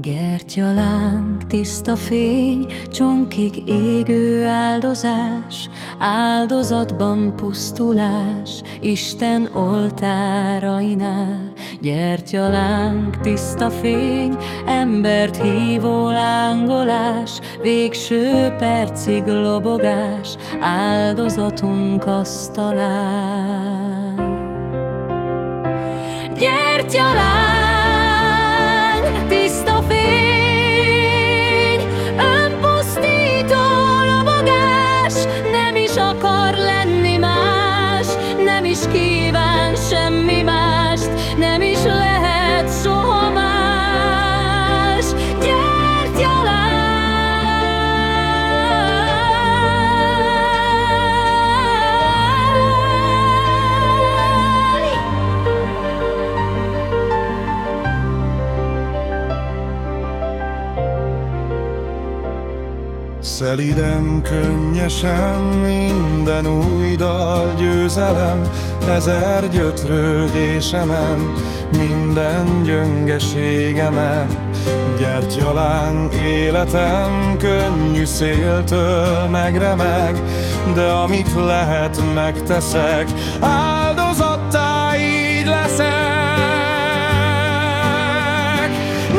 Gertyalánk, tiszta fény, csonkig égő áldozás, Áldozatban pusztulás, Isten oltárainál. Gyertyalánk, tiszta fény, embert hívó lángolás, Végső percig lobogás, áldozatunk asztalán. Gyertyalánk, kíván semmi mást, nem is lehet. Szeliden, könnyesen minden új dal győzelem, ezer gyötrődésemen, minden gyöngeségemen. Gyertyalán életem könnyű széltől megremeg, de amit lehet megteszek, áldozattá így leszek.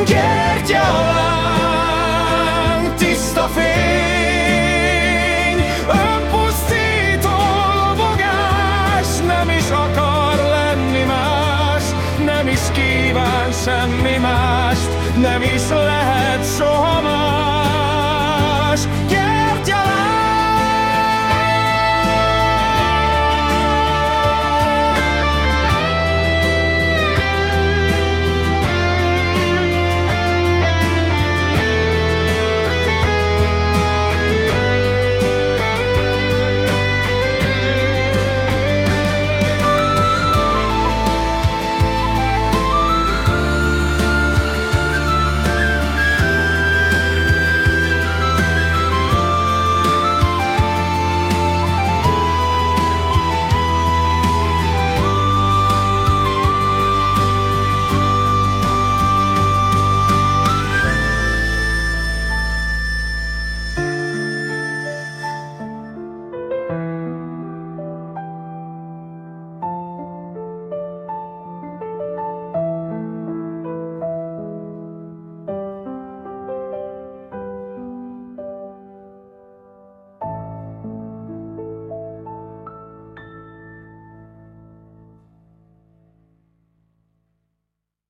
Gyertyalán, kíván semmi mást, nem is lehet soha más.